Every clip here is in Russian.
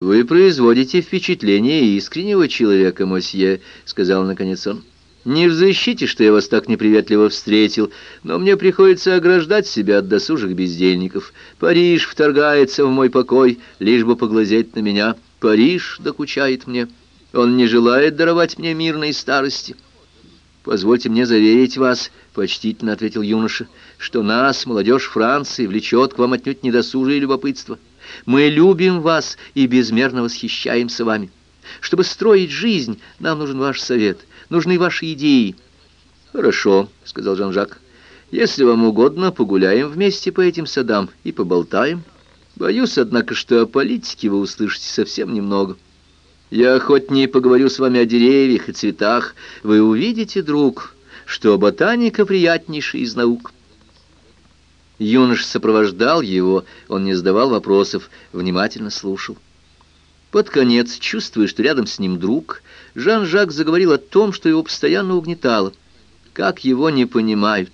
«Вы производите впечатление искреннего человека, мосье», — сказал наконец он. «Не взыщите, что я вас так неприветливо встретил, но мне приходится ограждать себя от досужих бездельников. Париж вторгается в мой покой, лишь бы поглазеть на меня. Париж докучает мне. Он не желает даровать мне мирной старости». «Позвольте мне заверить вас», — почтительно ответил юноша, «что нас, молодежь Франции, влечет к вам отнюдь недосужие любопытство». Мы любим вас и безмерно восхищаемся вами. Чтобы строить жизнь, нам нужен ваш совет, нужны ваши идеи». «Хорошо», — сказал Жан-Жак. «Если вам угодно, погуляем вместе по этим садам и поболтаем. Боюсь, однако, что о политике вы услышите совсем немного. Я охотнее поговорю с вами о деревьях и цветах. Вы увидите, друг, что ботаника приятнейшая из наук». Юнош сопровождал его, он не задавал вопросов, внимательно слушал. Под конец, чувствуя, что рядом с ним друг, Жан-Жак заговорил о том, что его постоянно угнетало. Как его не понимают,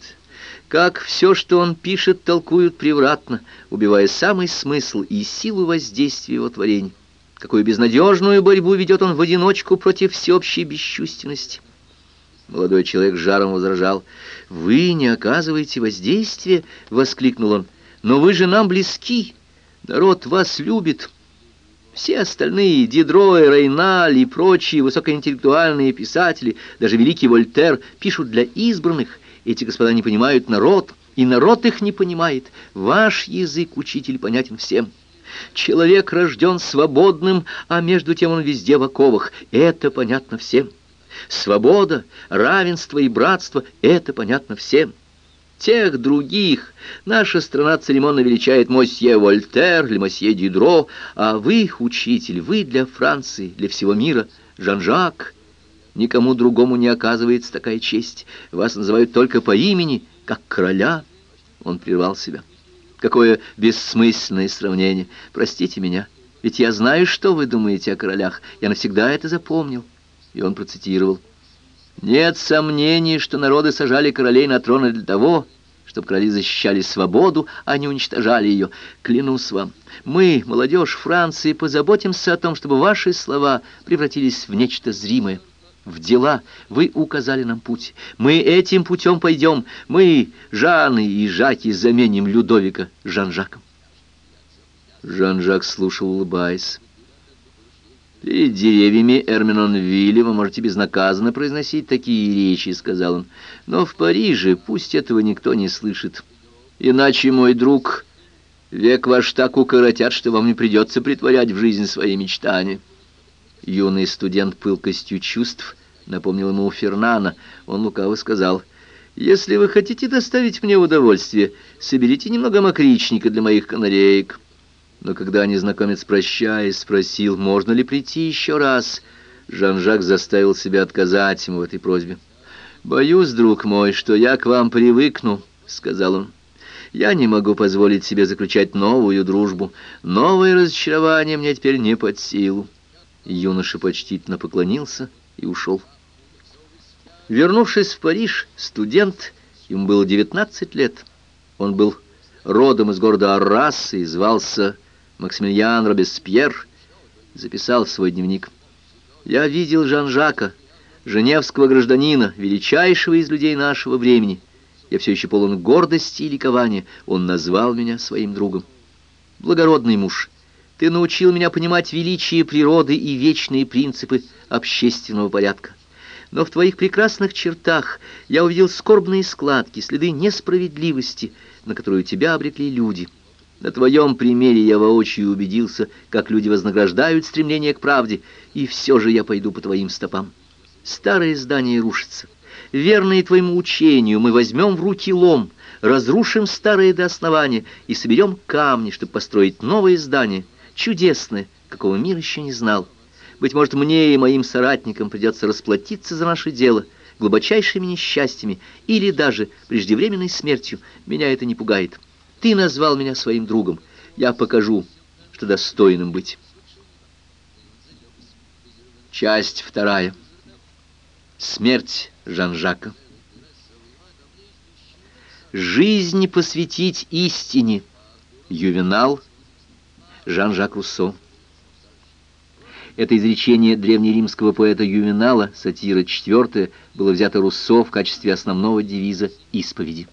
как все, что он пишет, толкуют превратно, убивая самый смысл и силу воздействия его творений. Какую безнадежную борьбу ведет он в одиночку против всеобщей бесчувственности. Молодой человек жаром возражал. «Вы не оказываете воздействия?» — воскликнул он. «Но вы же нам близки. Народ вас любит. Все остальные, Дидро Рейналь и прочие высокоинтеллектуальные писатели, даже великий Вольтер, пишут для избранных. Эти господа не понимают народ, и народ их не понимает. Ваш язык, учитель, понятен всем». Человек рожден свободным, а между тем он везде в оковах. Это понятно всем. Свобода, равенство и братство — это понятно всем. Тех других наша страна церемонно величает мосье Вольтер или мосье Дидро, а вы, учитель, вы для Франции, для всего мира, Жан-Жак. Никому другому не оказывается такая честь. Вас называют только по имени, как короля. Он прервал себя. Какое бессмысленное сравнение. Простите меня, ведь я знаю, что вы думаете о королях. Я навсегда это запомнил и он процитировал. «Нет сомнений, что народы сажали королей на троны для того, чтобы короли защищали свободу, а не уничтожали ее. Клянусь вам, мы, молодежь Франции, позаботимся о том, чтобы ваши слова превратились в нечто зримое, в дела. Вы указали нам путь. Мы этим путем пойдем. Мы, Жаны и Жаки, заменим Людовика Жан-Жаком». Жан-Жак слушал, улыбаясь. «Перед деревьями Эрминон-Вилля вы можете безнаказанно произносить такие речи», — сказал он. «Но в Париже пусть этого никто не слышит. Иначе, мой друг, век ваш так укоротят, что вам не придется притворять в жизнь свои мечтания». Юный студент пылкостью чувств напомнил ему Фернана. Он лукаво сказал, «Если вы хотите доставить мне удовольствие, соберите немного мокричника для моих канареек». Но когда незнакомец, прощаясь, спросил, можно ли прийти еще раз, Жан-Жак заставил себя отказать ему в этой просьбе. «Боюсь, друг мой, что я к вам привыкну», — сказал он. «Я не могу позволить себе заключать новую дружбу. Новое разочарование мне теперь не под силу». Юноша почтительно поклонился и ушел. Вернувшись в Париж, студент, ему было девятнадцать лет. Он был родом из города Аррас и звался Максимилиан Робеспьер записал в свой дневник. «Я видел Жан-Жака, женевского гражданина, величайшего из людей нашего времени. Я все еще полон гордости и ликования. Он назвал меня своим другом. Благородный муж, ты научил меня понимать величие природы и вечные принципы общественного порядка. Но в твоих прекрасных чертах я увидел скорбные складки, следы несправедливости, на которую тебя обрекли люди». На твоем примере я воочию убедился, как люди вознаграждают стремление к правде, и все же я пойду по твоим стопам. Старое здание рушится. Верные твоему учению, мы возьмем в руки лом, разрушим старое до основания и соберем камни, чтобы построить новое здание, чудесное, какого мир еще не знал. Быть может, мне и моим соратникам придется расплатиться за наше дело глубочайшими несчастьями или даже преждевременной смертью. Меня это не пугает. Ты назвал меня своим другом. Я покажу, что достойным быть. Часть вторая. Смерть Жан-Жака. Жизнь посвятить истине. Ювенал. Жан-Жак Руссо. Это изречение древнеримского поэта Ювенала, сатира 4, было взято Руссо в качестве основного девиза исповеди.